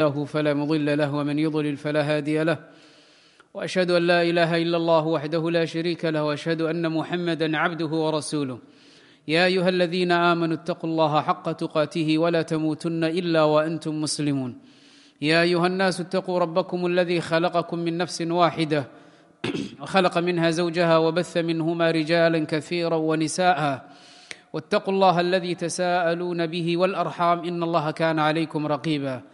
له فلا مضل له ومن يضلل فلا هادي له واشهد ان لا اله الا الله وحده لا شريك له واشهد ان محمدا عبده ورسوله يا ايها الذين امنوا اتقوا الله حق تقاته ولا تموتن الا وانتم مسلمون يا ايها الناس اتقوا ربكم الذي خلقكم من نفس واحده وخلق منها زوجها وبث منهما رجالا كثيرا ونساء واتقوا الله الذي تساءلون به والارحام ان الله كان عليكم رقيبا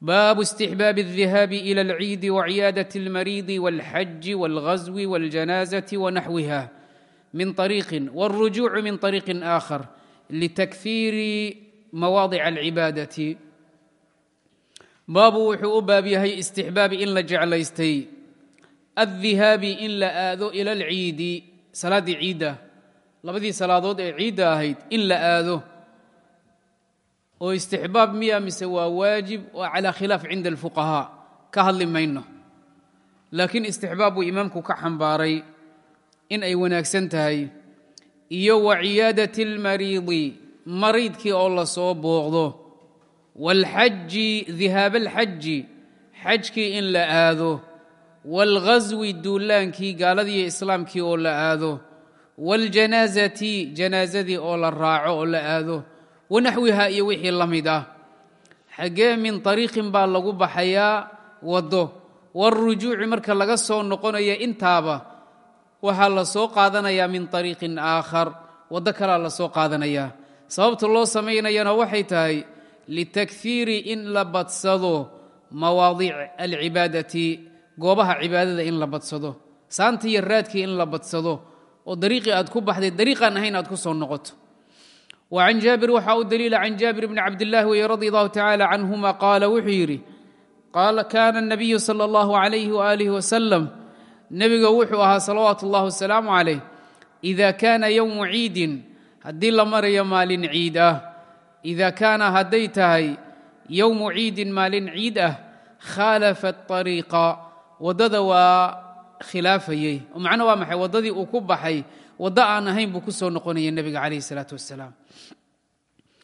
baabu istixbaabi الذihaabi ilى اlciidi wciyaadaة اlmariidi wاlxaji wاlغaswi wاljanaazaةi wanaxwiha min طariiqi wاlrujuucu min طariiqi آkhar litakfiiri mawaadic اlcibaadati baabu wuxuu u baab yahay istixbaabi in la jeclaystay aلذihaabi in la aado ila اlciidi salaaddii ciidda labadii salaadood ee ciidda ahayd in la aado oo istixbaab miya mise waa waajib waa calaa khilaaf cinda alfuqahaa. Ka hadli mayno. Laakiin istixbaab buu imaamku ka xambaaray in ay wanaagsan tahay. Iyo wa ciyaadati almariidi mariidkii oo la soo booqdo. Waalxaji dihaab alxaji xajkii in la aado. Waalghaswi duulaankii gaaladiiyo islaamkii oo la aado. Waاljanaazati janaazadii oo la raaco oo la aado wanaxwiha iyo wixii la mid ah. Xaggee min ariiqin baa lagu baxayaa waddo. Warujuuci marka laga soo noqonaya intaaba waxaa la soo qaadanayaa min ariiqin aakhar. Waddo kalaa la soo qaadanayaa sababta loo samaynayana waxay tahay litakhiiri in la badsado mawaadiic alcibaadati goobaha cibaadada in la badsado. Saantiiyo raadkii in la badsado. Oo dariiqii aad ku baxday dariiqaan ahayn aad ku soo noqoto wcan jaabir waxaa u daliila can jaabir bni cabdilaahi weye radi allahu tacaala canhuma qaala wuxuu yidhi kaana anabiyu sala allahu alayhi waalih wasalam nebiga wuxuu ahaa salawaatu اllah wasalaamu calayh ida kaana yowmu ciidin haddii la marayo maalin ciid ah ida kaana hadday tahay yowmu ciidin maalin ciid ah khaalafa طariiqa waddada waa khilaafayey macna waa maxay waddadii uu ku baxay waddo aan ahayn buu ku soo noqonaya nebiga calayh salaatu wasalaam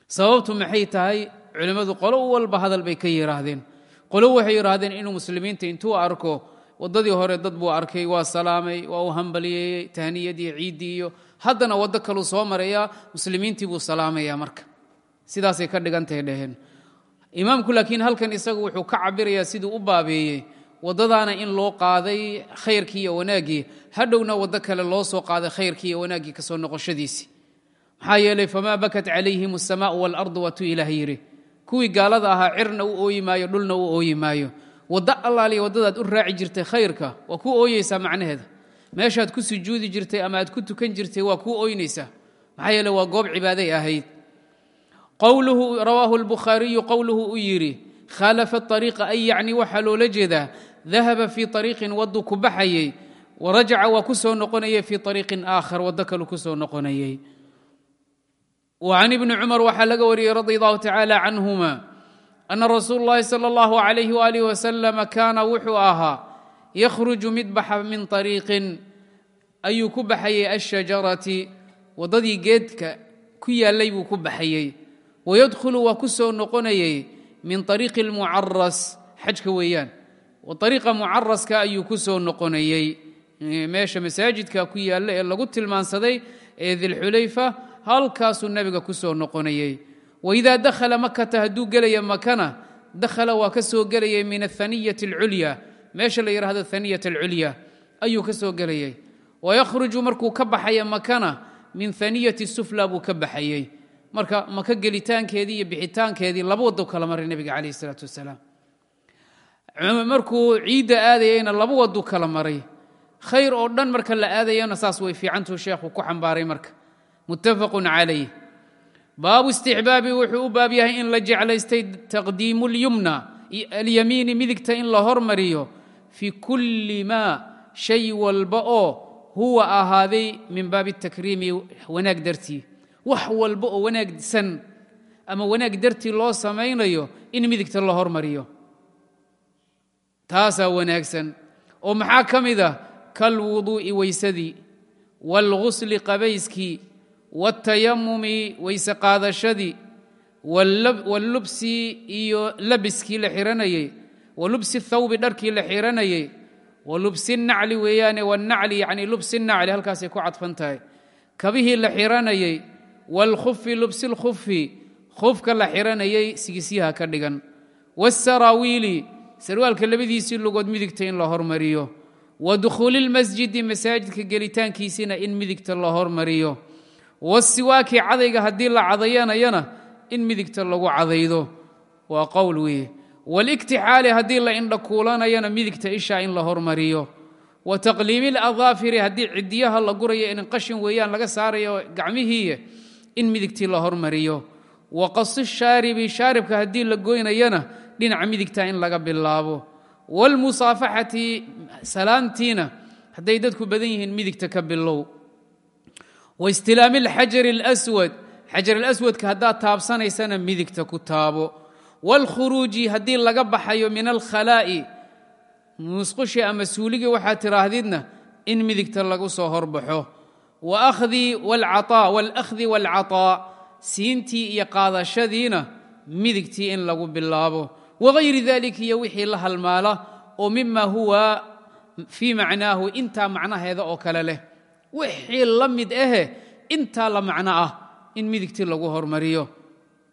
sababtu maxay tahay culimmadu qolo walba hadal bay ka yidhaahdeen qolo waxay yidhaahdeen inuu muslimiinta intuu arko waddadii hore dad buu arkay waa salaamay waa u hambaliyeeyey tahniyadii ciiddii iyo haddana waddo kaluu soo marayaa muslimiintii buu salaamaya marka. Sidaasay ka dhigantahay dheheen imaamku laakiin halkan isagu wuxuu ka cabirayaa siduu u baabeeyey waddadaana in loo qaaday khayrkii iyo wanaaggii hadhowna waddo kale loo soo qaaday khayrkii iyo wanaaggii ka noqoshadiisii maxaa yeelay famaa bakat calayhim asamaa'u waalardu waatuu ilaah yidhi kuwii gaalada ahaa cirna u ooyi maayo dhulna u ooyi maayo. Waddo allaaliya waddadaad u raaci jirtay khayrka waa kuu ooyeysaa macnaheeda. Meeshaad ku sujuudi jirtay ama aad ku tukan jirtay waa kuu ooynaysaa maxaa yeele waa goob cibaaday ahayd. Qowluhu rawaahu albukhaariyu qowluhu u yidhi khaalafa ariiqa ay yacni waxaa loola jeedaa dahaba fii ariiqin wadduu ku baxayey warajaca waa ku soo noqonayey fii ariiqin aakhar waddo kalu ku soo noqonayey وcan ibni cumar waxaa laga wariyey radi allahu tacaala canhuma ana rasuul اllahi salى اllahu عalayh walih waslm kaana wuxuu ahaa yakhruju mid baxa min طariiqin ayuu ku baxayey ashajarati waddadii geedka ku yaallay buu ku baxayey wayadkhulu waa ku soo noqonayey min ariiqi اlmucaras xajka weeyaan ariiqa mucaraska ayuu ku soo noqonayey meesha masaajidka ku yaalla ee lagu tilmaansaday ee dilxulayfa halkaasuu nebiga ku soo noqonayey. Waidaa dakhala makata hadduu gelaya makana dakhala waa ka soo gelayay min ahaniyati alculya. Meesha la yidhahdo haniyat alculya ayuu ka soo gelayey wayakhruju markuu ka baxaya makana min haniyati sufla buu ka baxayey marka maka gelitaankeedii iyo bixitaankeedii laba wado kala maray nebiga calayh isalaatu wasalaam. Markuu ciidda aadayeyna laba wadu kala maray. Khayr oo dhan marka la aadayana saas way fiicantuu sheekhu ku xambaaray marka muttafaqun calayh. Baabu istixbaabi wuxuu u baab yahay in la jeclaystay taqdiimu lyumna alyamiini midigta in la hormariyo. Fii kulli maa shay walba oo huwa ahaaday min baabi takriimi wanaag dartii. Wax walba oo wanaagsan ama wanaag dartii loo samaynayo in midigta la hormariyo. Taasaa wanaagsan. Oo maxaa ka mid ah? Kalwuduu'i weysadii waalghusli wاtayamumi wayse qaadashadii walubsi iyo labiskii la xiranayey walubsi thawbi dharkii la xiranayey walubsi nacli weeyaane wanacli yani lubsi nacli halkaasay ku cadfan tahay kabihii la xiranayey walkhufi lubsi lkhufi khufka la xiranayay sigisyaha ka dhigan wsaraawiili sarwaalka labadiisii lugood midigta in la hormariyo wa dukhuuli lmasjidi masaajidka gelitaankiisiina in midigta la hormariyo wasiwaaki cadayga haddii la cadayanayana in midigta lagu cadaydo waa qowl weeye wاliktixaali haddii la indhakuulanayana midigta ishaa in la hormariyo wa taqliimi اladaafiri haddii cidiyaha la gurayo in qashin weeyaan laga saarayo gacmihiiye in midigtii la hormariyo wa qasi shaaribi shaaribka haddii la goynayana dhinaca midigta in laga bilaabo wاlmusaafaxati salaantiina hadday dadku badan yihiin midigta ka bilow waistilaami اlxajari اlأswad xajar alaswadka haddaad taabsanaysana midigta ku taabo wاlkhuruuji haddii laga baxayo min alkhalaa'i musqushi ama suuligii waxaad tiraahdidna in midigta lagu soo horbaxo wاlأkhdi wاlcaطaa siintii iyo qaadashadiina midigtii in lagu bilaabo wagayri dalik iyo wixii la halmaala oo mima huwa fii macnaahu intaa macnaheeda oo kale leh wixii la mid ahe intaa la macno ah in midigtii lagu hormariyo.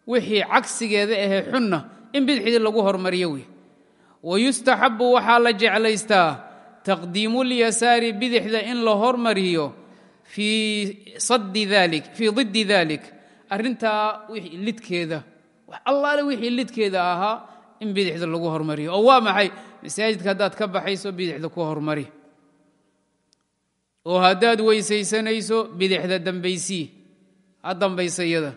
Wixii cagsigeeda ahee xunna in bidixdii lagu hormariyo wey wayustaxabu waxaa la jeclaystaa taqdiimuulyasaari bidixda in la hormariyo fii diddi dalik arrintaa lidkeeda allaale wixii lidkeeda ahaa in bidixda lagu hormariyo. Oo waa maxay? Masaajidka haddaad ka baxayso bidixda ku hormari oo haddaad weysaysanayso bidixda dambaysii ha dambaysa iyada.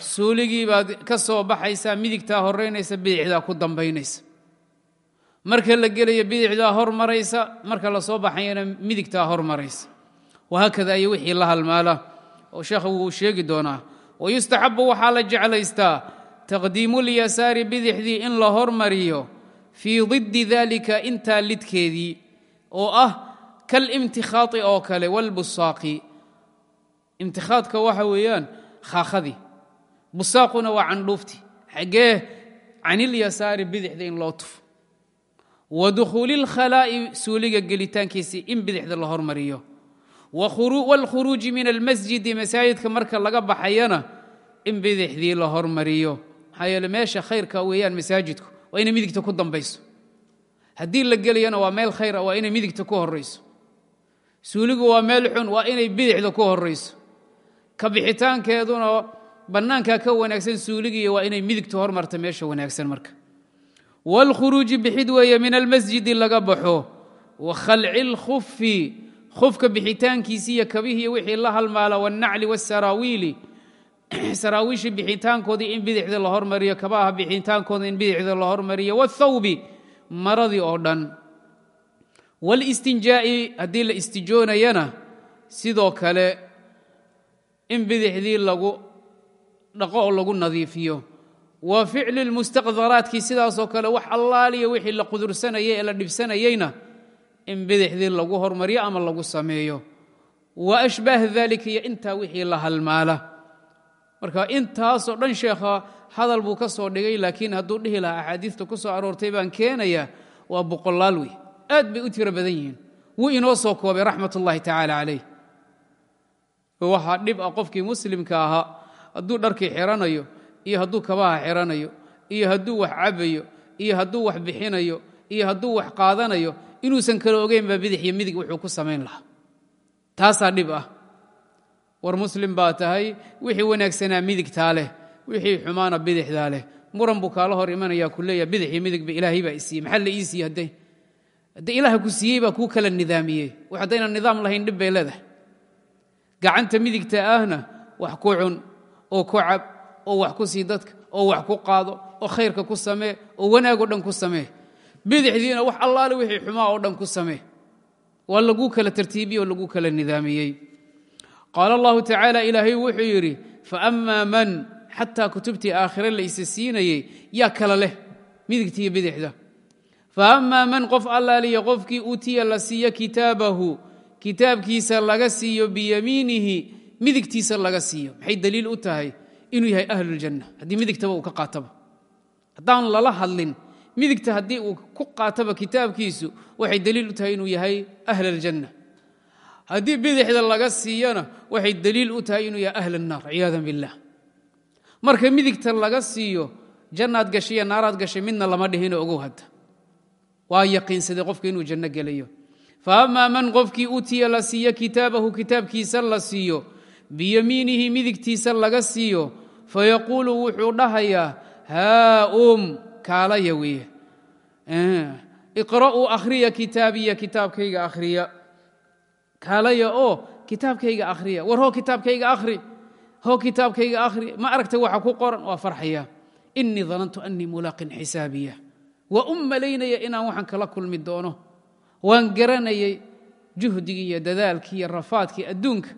Suuligii baad ka soo baxaysaa midigtaa horaynaysa bidixdaa ku dambaynaysa. Marka la gelaya bidixdaa hormaraysa marka la soo baxayana midigtaa hormaraysa. Wahaakada iyo wixii la halmaala oo sheekha wuu sheegi doonaa. Wayustaxabu waxaa la jeclaystaa taqdiimulyasaari bidixdii in la hormariyo fii diddi dalika intaa lidkeedii oo ah kalimtikhaai oo kale walbusaaqi imtikhaadka waxa weeyaan khaakhadii busaaquna waa candhuufti xaggee canilyasaari bidixda in loo tufo wa dukhuuli اlkhalaa'i suuliga gelitaankiisii in bidixda la hormariyo wاlkhuruuji min almasjidi masaajidka marka laga baxayana in bidixdii la hormariyo maxaa yeele meesha khayrka weeyaan masaajidku waa inay midigta ku dambayso haddii la gelayana waa meel khayra waa inay suuligu waa meel xun waa inay bidixda ku horayso ka bixitaankeeduna bannaankaa ka wanaagsan suuligiiy waa inay midigta hormarta meesha wanaagsan marka wاlkhuruuji bixid weeye min almasjidi laga baxo wa khalci اlkhufi khufka bixitaankiisi iyo kabihiiyo wixii la halmaala wاlnacli wاsaraawiili saraawiishi bixitaankoodii in bidixda la hormariyo kabaha bixitaankooda in bidixda la hormariyo wاthawbi maradii oo dhan wاlistinjaa'i haddii la istijoonayana sidoo kale in bidixdii lagu dhaqo oo lagu nadiifiyo wa ficli اlmustaqdaraatki sidaasoo kale wax allaaliya wixii la qudursanayay ee la dhibsanayeyna in bidixdii lagu hormariyo ama lagu sameeyo wa ashbaah dalika iyo intaa wixii la halmaala marka intaasoo dhan sheekha hadal buu ka soo dhigay laakiin hadduu dhihi lahaa axaadiista ku soo aroortay baan keenayaa waa boqolaal wey aad bay u tiro badan yihiin. Wuu inoo soo koobay raxmat ullahi tacaala calayh waxaa dhib ah qofkii muslimka ahaa. Hadduu dharkii xiranayo iyo hadduu kabaha xiranayo iyo hadduu wax cabayo iyo hadduu wax bixinayo iyo hadduu wax qaadanayo inuusan kala ogeynba bidix iyo midig wuxuu ku samayn lahaa. Taasaa dhib ah. War muslim baa tahay wixii wanaagsanaa midigtaa leh wixii xumaana bidixdaa leh. Muran buu kaala hor imanaya ku leeya bidix iyo midigba ilaahay baa isiiyey. Maxaa la ii siiyey hadday haddee ilaaha ku siiyey baa kuu kala nidaamiyey. Wax haddaynan nidaam lahayn dhib bay leedahay. Gacanta midigta ahna wax ku cun oo ku cab oo wax ku sii dadka oo wax ku qaado oo khayrka ku samee oo wanaagoo dhan ku samee. Bidixdiina wax allaale wixii xumaa oo dhan ku samee. Waa lagu kala tartiibiyey oo lagu kala nidaamiyey. Qaala allahu tacaala ilaahay wuxuu yidhi faama man xataa kutubtii aakhire la isa siinayey yaa kala leh midigtiiyo bidixda faama man qof allaaliya qofkii utiya la siiyo kitaabahu kitaabkiisa laga siiyo biyamiinihi midigtiisa laga siiyo maxay daliil u tahay inuu yahay ahluljanna haddii midigtaba uu ka qaataba haddaan lala hadlin midigta haddii uu ku qaataba kitaabkiisu waxay daliil u tahay inuu yahay ahl haddii bidixda laga siiyana waxay daliil u tahay inuu yahay ahl annaar ciyaadan billah marka midigta laga siiyo jannaad gashay iyo naaraad gashay midna lama dhihino ogow hadda waa yaqiinsaday qofka inuu janno gelayo. Faama man qofkii utiya la siiyo kitaabahu kitaabkiisa la siiyo biyamiinihi midigtiisa laga siiyo fayaquulu wuxuu dhahayaa haa um kaalaya weeye. Iqra'uu akhriya kitaabiya kitaabkayga akhriya. Kaalaya oo kitaabkayga akhriya. War hoo kitaabkayga akhri hoo kitaabkayga akhri. Ma aragtay waxa ku qoran? Waa farxaya. Inii danantu annii mulaaqin xisaabiya waa u malaynaya inaan waxaan kala kulmi doono. Waan garanayay juhdigii iyo dadaalkii iyo rafaadkii adduunka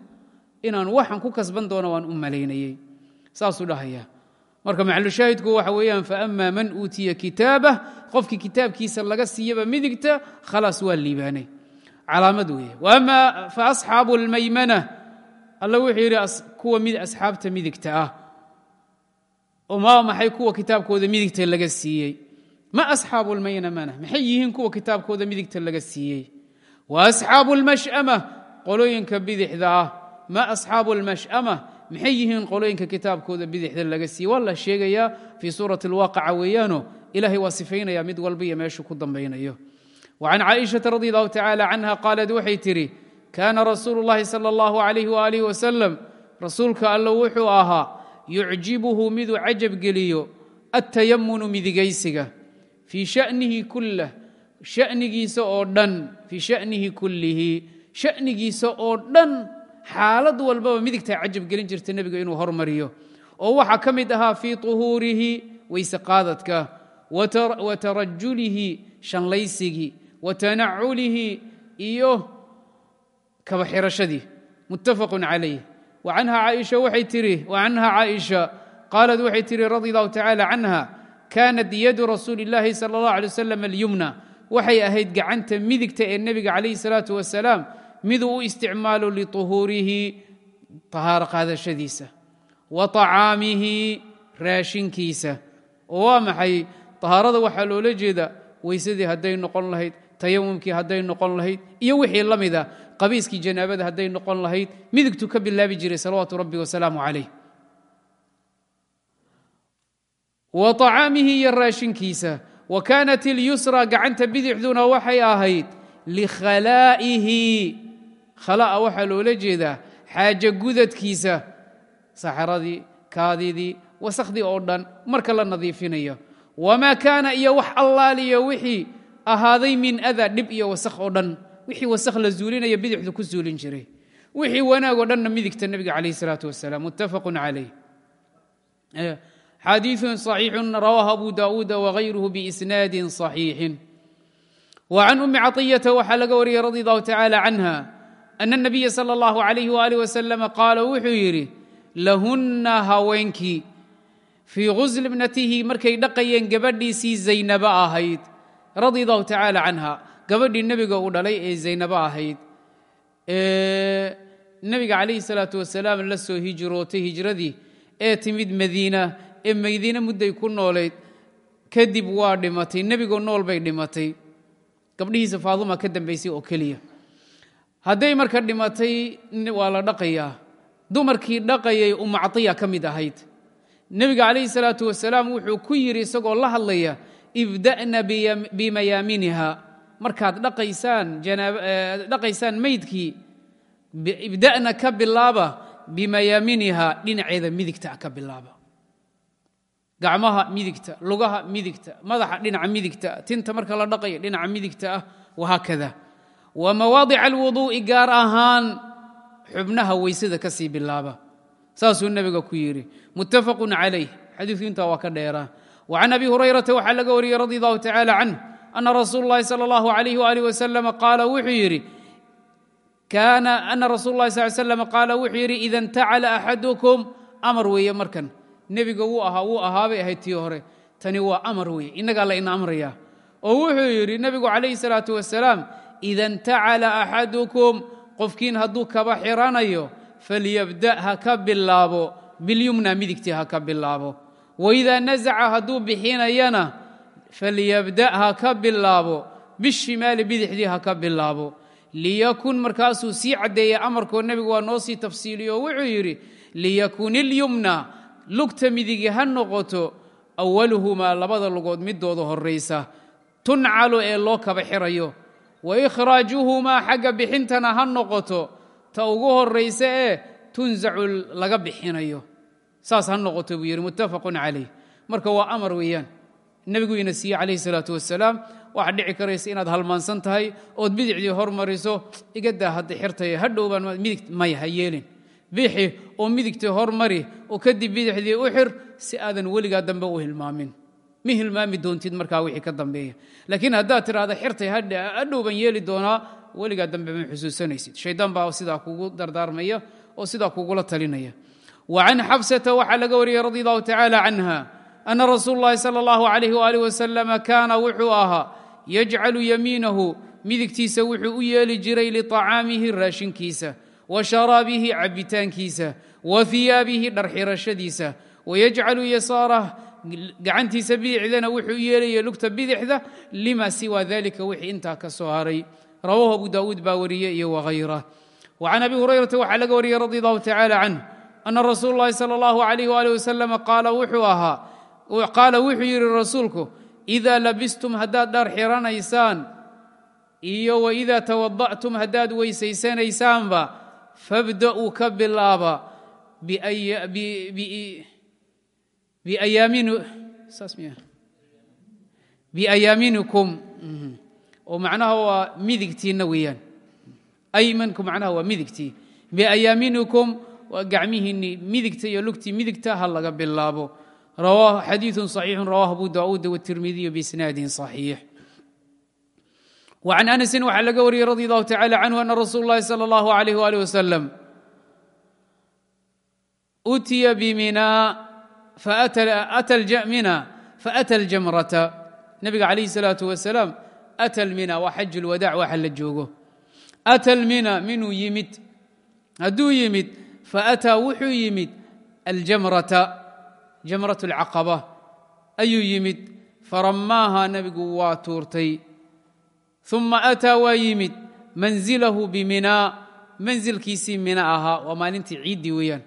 inaan waxaan ku kasban doono waan u malaynayey saasuu dhahayaa. Marka maxalushaahidku waxa weeyaan faama man uutiya kitaabah qofkii kitaabkiisa laga siiyaba midigta khalaas waa liibaanay. Calaamad weeye. Ama faasxaabu almaymana alla wuxuu yidhi kuwa asxaabta midigta ah. Maa maxay kuwa kitaabkooda midigta laga siiyey ma asxaabu lmaynamana maxay yihiin kuwa kitaabkooda midigta laga siiyey? Wa asxaabu lmashama qolooyinka bidixda ah. Ma asxaabu lmashama maxay yihiin qolooyinka kitaabkooda bidixda laga siiyey? Waa la sheegayaa fii suurati alwaaqaca weeyaano. Ilahay waa sifaynaya mid walba iyo meeshuu ku dambaynayo. Wa can caaishata radi allahu tacaala canha qaalad waxay tidhi kaana rasuulu llahi sala allahu alayh waalih wasalam rasuulka allo wuxuu ahaa yucjibuhu miduu cajab geliyo altayamunu midigaysiga fii shanihi kulah shanigiisa oo dhan fii shanihi kullihi shanigiisa oo dhan xaalad walbaba midigtaa cajab gelin jirta nebiga inuu hormariyo. Oo waxaa ka mid ahaa fii طuhuurihi weyse qaadadka wa tarajulihi shanlaysigii wa tanaculihi iyo kaba xirashadii. Muttafaq calayh. Wa canha caaisha waxay tihi wa canha caaisha qaalad waxay tihi radi allahu tacala canha kaanat yadu rasuuli اllahi salى اllah alay wasalam alyumna waxay ahayd gacanta midigta ee nebiga calayhi salaatu wasalaam miduu u isticmaalo liطuhuurihi tahaaro qaadashadiisa wa طacaamihi raashinkiisa oo waa maxay tahaarada waxaa loola jeeda weysadii hadday noqon lahayd tayamumkii hadday noqon lahayd iyo wixii la mida qabiiskii janaabada hadday noqon lahayd midigtuu ka bilaabi jiray salawaatu rabbi wasalaamu calayh Wa طacaamihi iyo raashinkiisa. Wa kaanat ilyusra gacanta bidixduna waxay ahayd likhalaa'ihi khala'a waxaa loola jeedaa xaajo gudadkiisa. Saxradii kaadidii wasakhdii oo dhan marka la nadiifinayo. Wamaa kaana iyo wax allaaliyo wixii ahaaday min ada dhib iyo wasakh oo dhan. Wixii wasakh la zuulinaya bidixdu ku zuulin jiray. Wixii wanaag oo dhanna midigta nebiga calayh salaatu wasalaam muttafaqun calayh xadiiثu صaxiixu rawaahu abu daؤuuda wغayruhu biisnaadi صaxiixin وcan umi caطiyata waxaa laga wariyey radi allahu tacalى canha أن النabiya slى اllah عalayh walih waslm qaala wuxuu yidhi lahunna haweenkii fii gusl ibnatihi markay dhaqayeen gabadhiisii zaynaba ahayd radi allahu tacala canha gabadhii nebiga uu dhalay ee zaynaba ahayd ee nebiga calayhi salaatu wasalaam la soo hijrootay hijradii ee timid madiina ee madiine mudday ku noolayd kadib waa dhimatay nebigoo nool bay dhimatay. Gabdhihiisa faaduma ka dambaysay oo keliya. Hadday marka dhimatay waa la dhaqayaa dumarkii dhaqayay ummu catiya ka mid ahayd. Nebiga calayhi salaatu wasalaam wuxuu ku yidhi isagoo la hadlaya ibda'na bimayaaminiha markaad dhaqaysaan maydkii ibda'na ka bilaaba bimayaaminiha dhinaceeda midigta ka bilaaba gacmaha midigta lugaha midigta madaxa dhinaca midigta tinta marka la dhaqayo dhinaca midigta ah wahaakada wa mawaadic alwuduu'i gaar ahaan xubnaha weysada ka sii bilaaba. Saasuu nebiga ku yidhi muttafaqun calayh xadiiku intaa waa ka dheeraa wa can abi hurayrata waxaa laga wariyey radi allahu tacaala canhu ana rasuul lahi sal allahu alayh waalih wasalam qaala wuxuu yidhi kaana ana rasuul lahi sal slam qaala wuxuu yidhi ida intacala axadukum amar weeye markan nebiga wuu ahaa wuu ahaabay ahayd tii hore. Tani waa amar weeye innagaa la ina amraya oo wuxuu yidhi nebigu calayhi salaatu wasalaam ida intacala axadukum qofkiin hadduu kaba xiranayo falyabda ha ka bilaabo. Bilyumna midigtii ha ka bilaabo. Waidaa nasaca hadduu bixinayana falyabda ha ka bilaabo. Bishimaali bidixdii ha ka bilaabo. Liyakun markaasuu sii caddeeyey amarkoo nebigu waa noo sii tafsiiliyo wuxuu yidhi liyakun ilyumna lugta midigi ha noqoto awaluhumaa labada lugood midooda horraysa. Tuncalu ee loo kaba xirayo wa ikhraajuhumaa xagga bixintana ha noqoto ta ugu horraysa ee tunsacu laga bixinayo. Saas ha noqoto buu yidhi muttafaqun calayh. Marka waa amar weeyaan. Nebigu ina siiye calayhi salaatu wasalaam waxaa dhici karaysa inaad halmaansan tahay ood bidicdii hormariso igadaa hadda xirtay hadhowbaan midig maya ha yeelin bixi oo midigtii hormari oo kadib bidixdii u xir si aadan weligaa dambe u hilmaamin ma hilmaami doontid markaa wixii ka dambeeya laakiin haddaad tidhaahda xirtay hadhow baan yeeli doonaa weligaa dambe ma xusuusanaysid shaydaan baa sidaa kugu dardaarmaya oo sidaa kugula talinaya wa can xabsata waxaa laga wariyey radi allahu tacaala canha ana rasuul اllahi salى اllahu alayh waalih wasalama kaana wuxuu ahaa yajcalu yamiinahu midigtiisa wuxuu u yeeli jiray liطacaamihi raashinkiisa wa sharaabihi cabitaankiisa wa hiyaabihi dharxirashadiisa wayajcalu yasaarah gacantiisa bidixdana wuxuu u yeelaya lugta bidixda lima siwa dalika wixii intaa ka soo haray rawahu abu daawuud baa wariyey iyo whayrah وcan abi hurayrata waxaa laga wariyey radi allahu tacala canh ana rasuul اllahi salى اllahu alayh wali wasalam qaala wuxuu ahaa qaala wuxuu yidhi rasuulku إida labistum haddaad dhar xiranaysaan iyo waإida tawada'tum haddaad weysaysanaysaaanba fabda'uu ka bilaaba biayaaminikum oo macnaha waa midigtiinna weeyaan aymanku macnaha waa midigtii biayaaminikum waa gacmihiinni midigta iyo lugtii midigta ha laga bilaabo xadiiث صaxiixu rawah abu daud wالtirmidiy bisnaadi صaxiix وcan أنسi waxaa laga wariyey radي الlahu tacalى canhu ana rasuul اllahi salى اllah عalيh walih waslm utiya bmina mina faأtى اljamrata nebiga calayh الsalaaةu wasalaam أtى lmina waa xaj اlwadac waxa la joogo أtى lmina minuu yimid hadduu yimid faأtىa wuxuu yimid aljamrata jamrat اlcaqaba ayuu yimid faramaaha nebigu waa tuurtay uma ataa waa yimid manzilahu biminaa mansilkiisii mina ahaa waa maalintii ciiddii weeyaan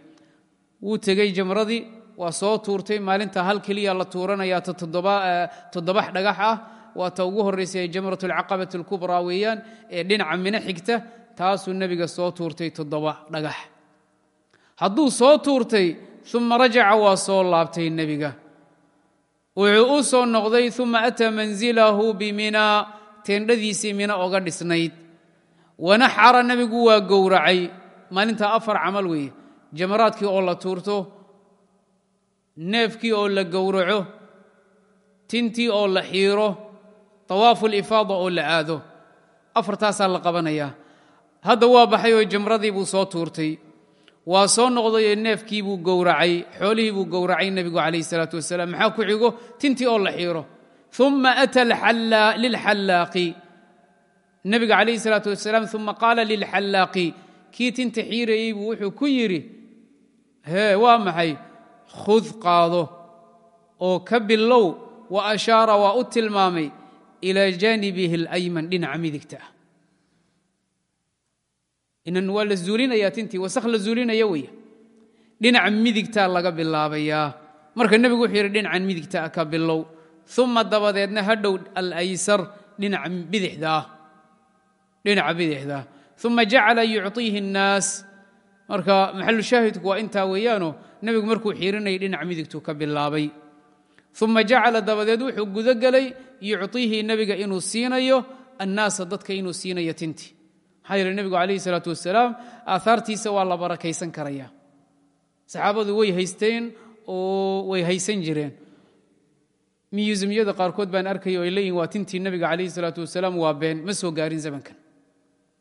wuu tegey jamradii waa soo tuurtay maalinta hal keliya la tuuranayaa ta toddobax dhagax ah waa ta ugu horraysa ee jamrat اlcaqabati اlkubraa weeyaan ee dhinaca mino xigta taasuu nebiga soo tuurtay toddoba dhagax hadduu soo tuurtay uma rajaca waa soo laabtay nebiga wuxuu u soo noqday uma ataa manzilahu biminaa teendhadiisii mino oga dhisnayd? Wanaxara nebigu waa gowracay. Maalintaa afar camal weeye. Jamaraadkii oo la tuurto neefkii oo la gowraco tintii oo la xiiro tawaafu lifaada oo la aado. Afartaasaa la qabanayaa hadda waa baxay oo jamradii buu soo tuurtay. Waa soo noqdayoo neefkii buu gowracay xoolihii buu gowracay nebigu calayh salaatu wasalaam. Maxaa ku xigo? Tintii oo la xiiro uma ata lilxallaaqi nebiga calayh salaatu wasalaam uma qaala lilxallaaqi kii tinta xiirayey buu wuxuu ku yidhi hee waa maxay khud qaado oo ka bilow wa ashaara waa u tilmaamay ilaa jaanibihi اlayman dhinaca midigta ah inan waa la zuulinayaa tintii wasakh la zuulinaya weya dhinaca midigtaa laga bilaabayaa marka nebigu wuxuu yidhi dhinacan ka bilow uma dabadeedna hadhow alaysar dhinaca bidixdaa uma jacala yuciihi الnaas marka maxalushaahidku waa intaa weeyaano nebigu markuu xiirinayay dhinac midigtu ka bilaabay uma jacala dabadeed wuxuu gudogelay yuciihi nebiga inuu siinayo annaasa dadka inuu siinayo tinti maxaa yeele nebigu calayhi salaatu wasalaam aahaartiisa waa la barakaysan karaya saxaabadu way haysteen oo way haysan jireen miyusimyada qaarkood baan arkaya o ay leeyihiin waa tintii nebiga calayhi salaatu wasalaam waa been ma soo gaarin zamankan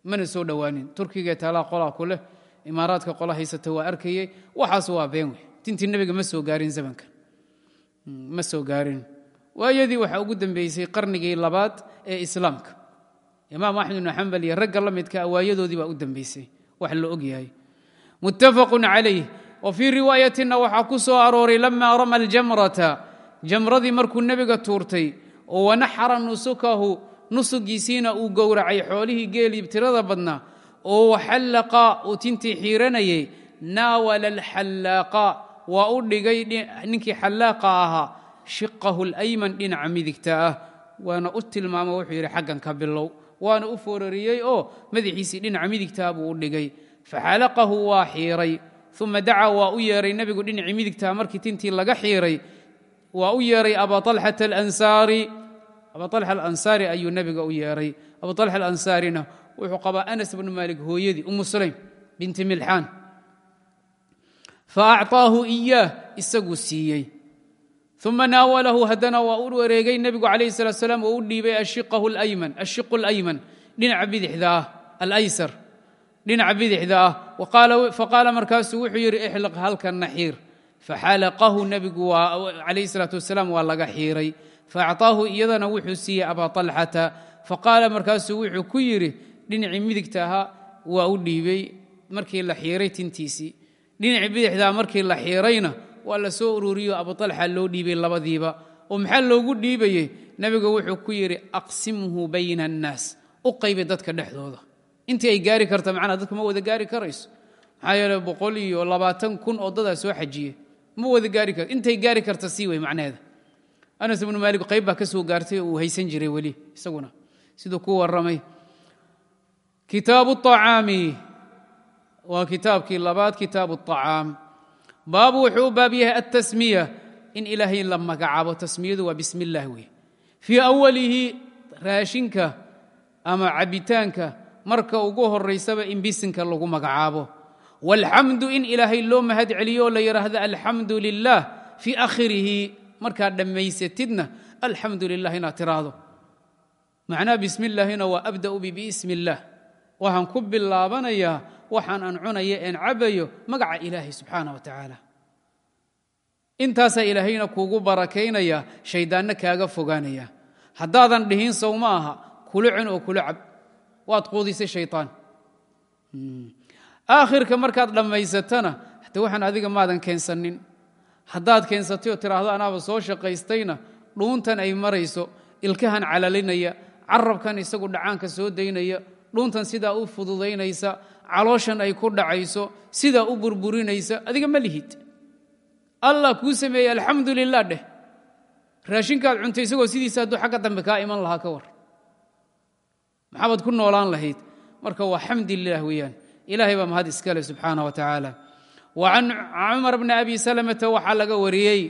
mana soo dhowaanin turkiga taalaa qolaa ku leh imaaraadka qola haysata waa arkayey waxaas waa been wey tintii nebiga ma soo gaarin zamankan. Ma soo gaarin. Waayadii waxaa ugu dambeysay qarnigii labaad ee islaamka imaam axmed ibnu xambal iyo ragga la midka awaayadoodii baa u dambeysay. Wax la og muttafaqun calayh wa fii riwaayatina waxaa ku soo arooray lama rama aljamrata jamradii markuu nebiga tuurtay oo wanaxara nusukahu nusugiisiina uu gowracay xoolihii geelii tirada badnaa oo waxallaqa uu tintii xiiranayay naawala alxallaaqa waa u dhigay ninkii xallaaqa ahaa shiqahu alayman dhinaca midigta ah. Waana u tilmaamo wuxuu yidhi xaggan ka bilow. Waana u foorariyey oo madaxiisii dhinaca midigtaa buu u dhigay. Faxalaqahu waa xiiray. Uma dacaa waa u yeeray nebigu dhinacii midigtaa markii tintii laga xiiray waa u yeeray aba alxata alansaari aba alxa alansaari ayuu nebiga u yeeray. Abu alansaarina wuxuu qabaa anas bnu maalik hooyadii umu sulaym binti milxaan. Faacطaahu iyaah isaguu siiyey. Uma naawalahu haddana waa u wareegay nebigu calayh salat slam oo u dhiibay ashiqahu alayman ashiqu alayman dhinaca bidixda ah alaysar. Dhinaca bidixda ah faqaala markaasuu wuxuu yidhi ixliq halka naxiir faxalaqahu nebigu calayh salaatu wasalaam waa laga xiiray faacطaahu iyadana wuxuu siiyey abaa طalxata faqaala markaasuu wuxuu ku yidhi dhinacii midigta ahaa waa u dhiibey markii la xiiray tintiisii dhinacii bidixdaa markii la xiirayna waa la soo ururiyo abualxa loo dhiibay labadiiba oo maxaa loogu dhiibayey nebigu wuxuu ku yidhi aqsimhu bayna annaas u qaybi dadka dhexdooda intii ay gaari karta macnaa dadku ma wada gaari karayso maxaa yeele boqol iyo labaatan kun oo soo xajiye ma wada gaari kar intay gaari karta sii wey macnaheeda. Anas ibnu maalik qayb baa ka gaartay uu haysan jiray weli isaguna. Siduu ku warramay kitaabu acaami waa kitaabkii labaad kitaabu acaam baabu wuxuu baab yahay altasmiya in ilaahay la magacaabo tasmiyadu waa bismi اllah wey fii awalihi raashinka ama cabitaanka marka ugu horaysaba in bisinka lagu magacaabo wاlxamdu in ilaahay loo mahad celiyo oo la yidhaahdo alxamdu lilah fii akhirihi markaad dhammaysatidna alxamdu lilah inaad tiraahdo macnaha bismi اllaahina waa abda'u bibismi اllah waxaan ku bilaabanayaa waxaan aan cunaya een cabayo magaca ilaahay subxaana wa tacaala intaasaa ilaahayna kuugu barakaynaya shayddaanna kaaga fogaanaya haddaadan dhihin sow ma aha kula cun oo kula cab waad quudisay shayطaan aakhirka markaad dhammaysatana hate waxaan adiga maadan keensanin. Haddaad keensatay oo tiraahdo anaaba soo shaqaystayna dhuuntan ay marayso ilkahan calalinaya carabkan isagu dhacaanka soo daynaya dhuuntan sidaa u fududaynaysa calooshan ay ku dhacayso sidaa u burburinaysa adiga ma lihid. Allah kuu sameeyey alxamdu lilah dheh. Raashinkaad cuntay isagoo sidiisa hadduu xagga dambe kaa iman lahaa ka war. Maxaabaad ku noolaan lahayd. Marka waa xamdi lilah weeyaan ilahay baa mahad iskale subxaana wa tacaala wa can cumar bni abi salamata waxaa laga wariyey.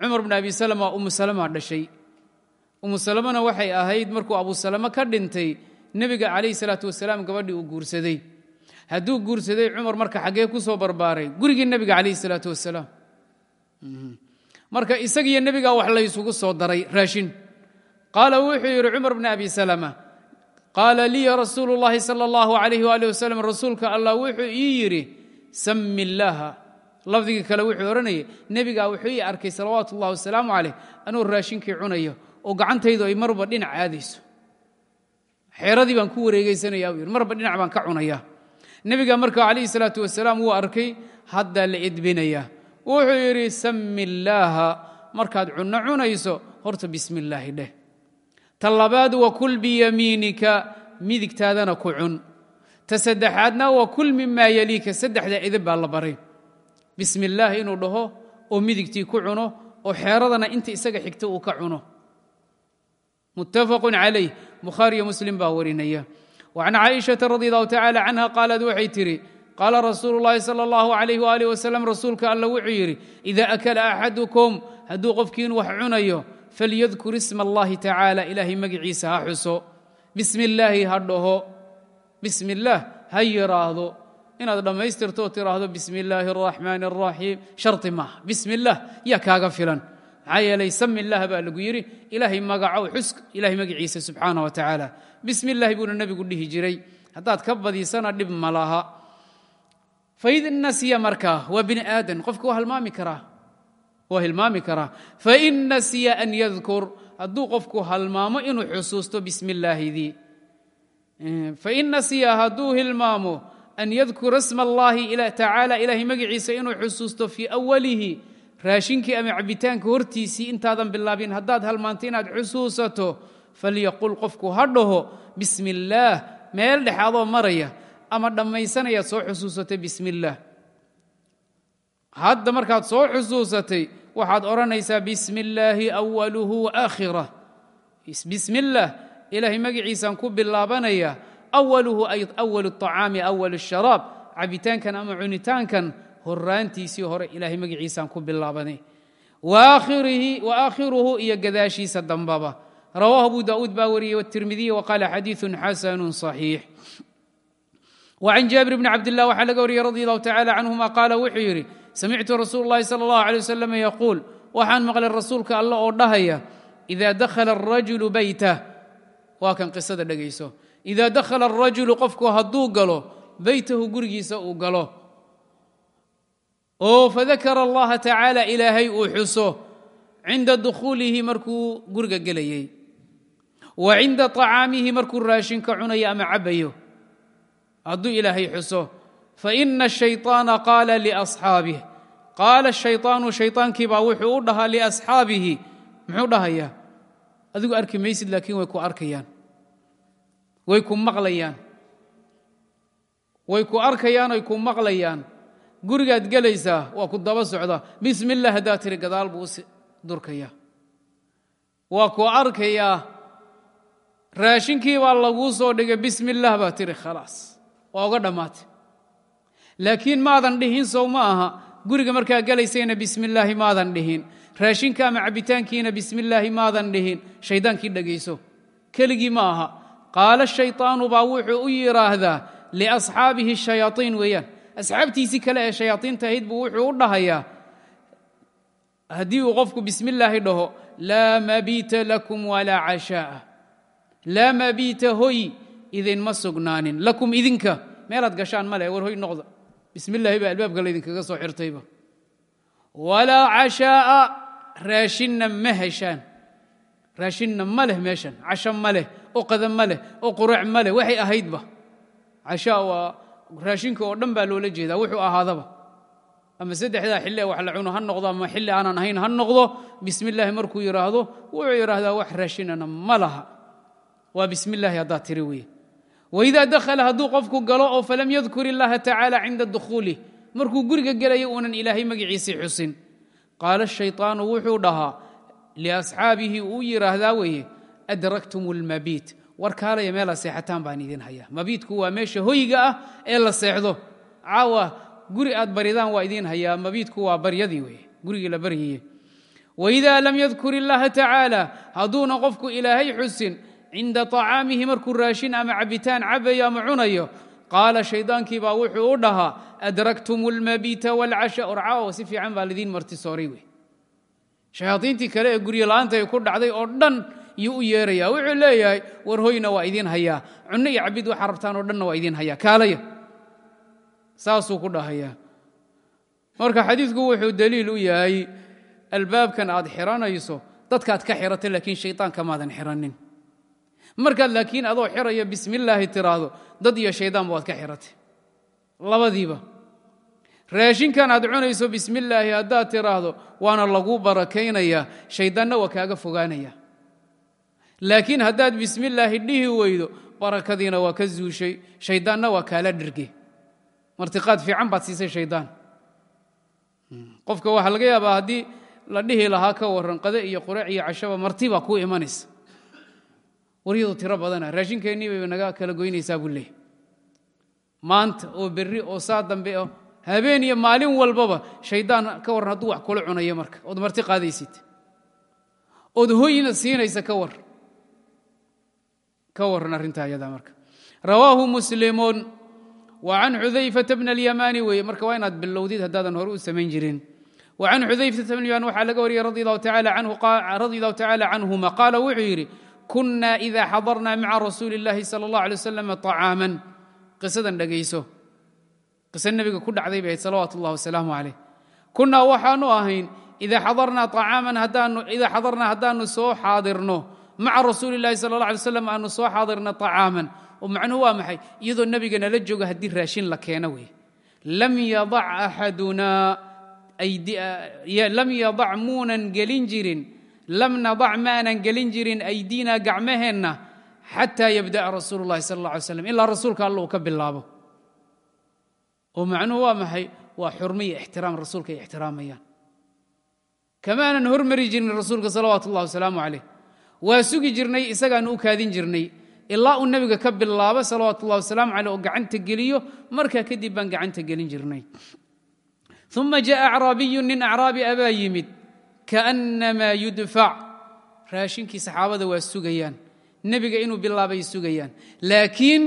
Cumar bni abi salama umu salama dhashay. Umu salamana waxay ahayd markuu abu salamo ka dhintay nebiga calayh salaatu wasalaam gabadhii uu guursaday. Hadduu guursaday cumar marka xaggee ku soo barbaaray. Gurigii nebiga calayh salaatu wasalaam marka isagiyo nebigaa wax laysugu soo daray raashin. Qaala wuxuu yidhi cumar bni abi salama qaala liya rasuulu llahi sala allahu alayh waalih wasalam rasuulka allah wuxuu ii yidhi sami illaaha lafdigii kale wuxuu odhanayay nebigaa wuxuu ii arkay salawaatu ullahi wasalaamu calayh anuu raashinkii cunayo oo gacantaydu ay marba dhinac aadayso. Xeeradii baan ku wareegaysanaya u yidhi marba dhinac baan ka cunaya. Nebiga marka calayhi salaatu wasalaam wuu arkay haddaa la edbinaya. Wuxuu yidhi sami markaad cunno cunayso horta bismi dheh ta labaad wa kul biyamiinika midigtaadana ku cun. Ta saddexaadna wa kul mimaa yaliika saddexda idib baa la baray. Bismi inuu dhaho oo midigtii ku cuno oo xeeradana inta isaga xigta uu ka cuno. Muttafaqun calayh. Bukhaariyo muslim baa warinaya. Wa can caaishata radi allahu tacala canha qaalad waxay tidhi qaala rasuulu sala allahu alayh waalih wasalam rasuulka alla wuxuu yidhi ida akala axadukum hadduu qofkiin wax cunayo falyadkur isma allahi tacaala ilaahay magiciisa ha xuso bismi illaahi ha dhaho bismi ha yidhaahdo inaad dhammaystirto oo tidhaahdo bismi illaahi araxmaani araxiim sharti maaha bismi illaah yaa kaaga filan maxaa yeelay sami illaah baa lagu yidhi ilaahay magacow xusk ilahay magaciisa subxaana wa tacaala bismi buuna nebigu dhihi jiray haddaad ka badisana dhib ma laha faid nasiya markaa waa bini aadan qofka waa halmaami karaa waa hilmaami karaa fain nasiya an yadkur hadduu qofku halmaamo inuu xusuusto bismi illaahidii fain nasiya hadduu hilmaamo an yadkura sma allahi tacaala ilaahay magaciisa inuu xusuusto fii awalihi raashinkii ama cabitaanka hortiisii intaadan bilaabin haddaad halmaanto inaad xusuusato falyaqul qofku ha dhaho bismi illaah meel dhex adoo maraya ama dhammaysanayaad soo xusuusatay bismi illaah hadda markaad soo xusuusatay waxaad odhanaysaa bismi illaahi awaluhu waakhirah bismi illaah ilaahay magaciisaan ku bilaabanaya awaluhu ay awalu acaami awal sharaab. Cabitaankan ama cunitaankan horaantiisii hore ilaahay magaciisaan ku bilaabanay. Waakhiruhu iyo gadaashiisa dambaba. Rawaahu abu daauud baa wariyey wtirmidiy waqaala xadiiثu xasanu صaxiix وcan jaabir bni cabdالlah waxaa laga wariyey radi allahu tacala canهuma qaala wuxuu yidhi samictu rasuul اllahi salى اllah alيه waslm yaquul waxaan maqlay rasuulka alla oo dhahaya إida dakhala الrajulu baytah waa kan qisada dhegayso ida dakhala الrajulu qofku hadduu galo beytahu gurigiisa uu galo oo fadakara allaha tacaala ilaahay uu xuso cinda dukhuulihi markuu guriga gelayey wa cinda طacaamihi markuu raashinka cunayo ama cabayo hadduu ilaahay xuso faina الshayطaana qaala liasxaabih qaala الshayطaanu shayطaankii baa wuxuu u dhahaa liasxaabihi muxuu dhahayaa adigu arki maysid laakiin way ku arkayaan way ku maqlayaan way ku arkayaan ay ku maqlayaan gurigaad gelaysaa waa ku daba socda bismi illah haddaad tiri gadaal buu u durkaya waa ku arkayaa raashinkii baa laguu soo dhigay bismi illah baa tiri khalaas waa uga dhammaatay. Laakiin maadan dhihin sow ma aha. Guriga markaa gelaysayna bismi illaahi maadan dhihin. Raashinka ama cabbitaankiina bismi illaahi maadan dhihin. Shayddaankii dhegayso keligii ma aha. Qaala shayطaanu baa wuxuu u yidhaahdaa liasxaabihi shayaaiin weeyaan. Asxaabtiisii kale ee shayaaiinta ahayd buu wuxuu u dhahayaa haddii uu qofku bismi illaahi dhaho laa mabiita lakum walaa cashaa'a laa mabiita hoy idinma sugnaanin. Lakum idinka meelaad gashaan ma leh war hoy noqda. Bismi illaahi baa albaabka laydinkaga soo xirtayba. Walaa cashaa'a raashinna ma heshaan. Raashinna ma leh meeshan. Casho ma leh oo qada ma leh oo qurac ma leh waxay ahaydba. Cashaa waa raashinka oo dhan baa loola jeedaa wuxuu ahaadaba. Ama saddexdaa xilli wax la cuno ha noqdo ama xilli aanan ahayn ha noqdo bismi illaahi markuu yidhaahdo wuxuu yidhaahdaa wax raashinana ma laha. Waa bismi illaahi haddaad tiri weye waidaa dakhala hadduu qofku galo oo falam yadkur illaha tacaala cinda dukhuulih markuu guriga gelayo uunan ilaahay magiciisii xusin qaala shayطaanu wuxuu dhahaa liasxaabihi uu yidhaahdaa weeye adraktum اlmabiit war kaalaya meelaa seexataan baan idin hayaa mabiidku waa meesha hoyga ah ee la seexdo caawa guri aad baridaan waa idiin hayaa mabiidku waa baryadii weye gurigii la baryaye waidaa lam yadkur illaha tacaala hadduuna qofku ilaahay xusin cinda طacaamihi markuu raashin ama cabitaan cabayo ama cunayo qaala shaydaankii baa wuxuu u dhahaa adraktum اlmabiita wاlcasha or caawa si fiican baa lidiin martisooray wey shayaaiintii kale ee guryo la'aanta ay ku dhacday oo dhan yuu u yeeraya wuxuu leeyahay war hoyna waa idiin hayaa cunno iyo cabid waxaa rabtaan oo dhanna waa idiin hayaa kaalaya saasuu ku dhahayaa marka xadiidku wuxuu daliil u yahay albaabkan aad xiranayso dadkaad ka xiratay laakiin shayطaanka maadan xiranin markaad laakiin adoo xiraya bismi illaahi tiraahdo dad iyo shaydaanba waad ka xiratay. Labadiiba. Raashinkan aad cunayso bismi illaahi haddaad tiraahdo waana laguu barakaynayaa shayddaanna waa kaaga fogaanaya. Laakiin haddaad bismi illaahi dhihi weydo barakadiina waa ka zuushay shayddaanna waa kaala dhirge. Martiqaad fiican baad siisay shayddaan qofka waxaa laga yaabaa haddii la dhihi lahaa ka warran qade iyo quraac iyo cashaba marti baa kuu imanaysa waryadu tiro badana. Raashinkeennii bayba naga kala goynaysaa buu leehy maanta oo berri oo saa dambe oo habeen iyo maalin walbaba shayddaan ka warran hadduu wax kula cunayo marka. Ood marti qaadaysid. Ood hoyna siinaysa ka war. Ka warran arrintaa ayadaa marka. Rawaahu muslimuun wa xudayfata bna alyamaani weeye. Marka waa inaad bilowdid haddaadan hore u samayn jirin. Wa xudayfata bna alyamaan waxaa laga wariyey radi allahu tacaala canhuma qaala wuxuu yidhi kuna ida xadarna maca rasuuli اllahi salى اllah alay wasalam طacaaman qisadan dhegayso qiso nebiga ku dhacday bay ahayd salawaatu ullahi wasalaamu calayh kunnaa waxaanu ahayn idaa xadarnaa acaaman haddaanu idaa xadarnaa haddaanu soo xaadirno maca rasuuli llahi sala allah alay slam aanu soo xaadirno طacaaman oo macnuhu waa maxay iyadoo nebiga nala jooga haddii raashin la keeno wey lam yadac axadunaa lam yadac muunan gelin jirin lam nadac maanan gelin jirin aydiinaa gacmaheenna xataa yabda'a rasuulu llahi sala allah alay slam ilaa rasuulka alla uu ka bilaabo. Oo macnuhu waa maxay? Waa xurmo iyo ixtiraam rasuulka ay ixtiraamayaan. Kamaanan hormari jirin rasuulka salawaatu wasalaamu calayh. Waa sugi jirnay isagaanu u kaadin jirnay. Ilaa uu nebiga ka bilaabo salawaatu ullahi wasalaamu caleyh oo gacanta geliyo markaa kadib baan gacanta gelin jirnay. Uma jaءa acraabiyu nin acraabi abaa yimid kaannamaa yudfac raashinkii saxaabada waa sugayaan. Nebiga inuu bilaabay sugayaan. Laakiin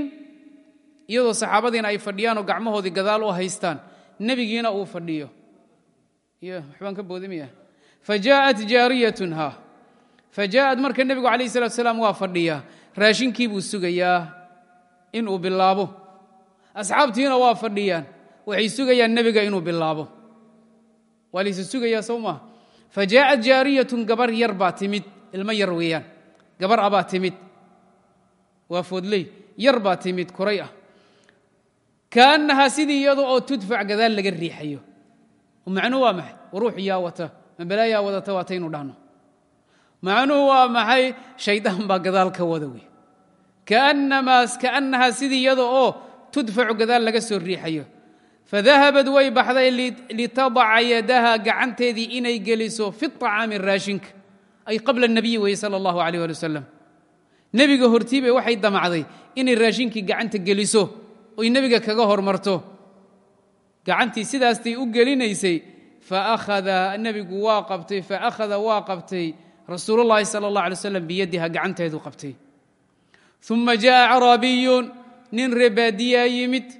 iyadoo saxaabadiina ay fadhiyaanoo gacmahoodii gadaal u haystaan nebigiina uu fadhiyo. Waxbaan ka boodimaya fajaءat jaariyatun ha. Fajaءat marka nebigu alayh salatu salaam waa fadhiyaa. Raashinkii buu sugayaa inuu bilaabo. Asxaabtiina waa fadhiyaan. Waxay sugayaan nebiga inuu bilaabo. Waa layse sugayaa soo maa fajaءat jaariyatun gabar yar baa timid ilmo yar weeyaan gabar abaa timid waa foodley yar baa timid koray ah kaannahaa sidii iyado oo tudfac gadaal laga riixayo macnuhu waa maxay ruux yaa wata mabalaayaa wadata waataynu dhahno macnuhu waa maxay shaydaan baa gadaal ka wada wey kaannahaa sidii iyada oo tudfacu gadaal laga soo riixayo fadahabad way baxday litadaca yadaha gacanteedii inay geliso fi طacaami raashinka ay qabla الnabiyi weye salى اllahu alيh ali wasalam nebiga hortiibay waxay damacday inay raashinkii gacanta geliso oy nebiga kaga hormarto gacantii sidaastay u gelinaysay faakhada nebigu waa qabtay faakhada waa qabtay rasuul اllahi salى اllah alay slam biyadiha gacanteedu qabtay uma jaءa acraabiyun nin reebaadiyaa yimid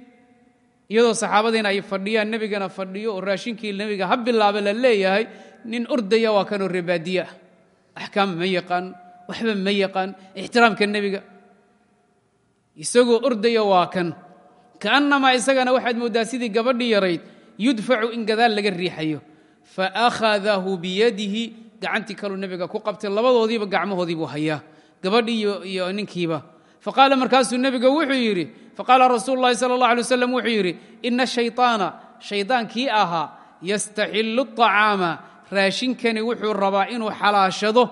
iyadoo saxaabadiina ay fadhiyaan nebigana fadhiyo oo raashinkii nebiga ha bilaaba la leeyahay nin ordaya waa kanoo reebaadiye ah axkaam ma yaqaan waxba ma yaqaan ixtiraamka nebiga. Isagoo ordaya waa kan. Kaannamaa isagana waxaad mooddaa sidii gabadhii yarayd yudfacu in gadaal laga riixayo. Faakhadahu biyadihi gacantii kaluu nebiga ku qabtay labadoodiiba gacmahoodii buu hayaa. Gabadhii iyo ninkiiba faqaala markaasuu nebiga wuxuu yidhi faqaala rasuulu lahi sala اllah alay waslam wuxuu yidhi ina shayطaana shaydaankii ahaa yastaxilu الطacaama raashinkani wuxuu rabaa inuu xalaashado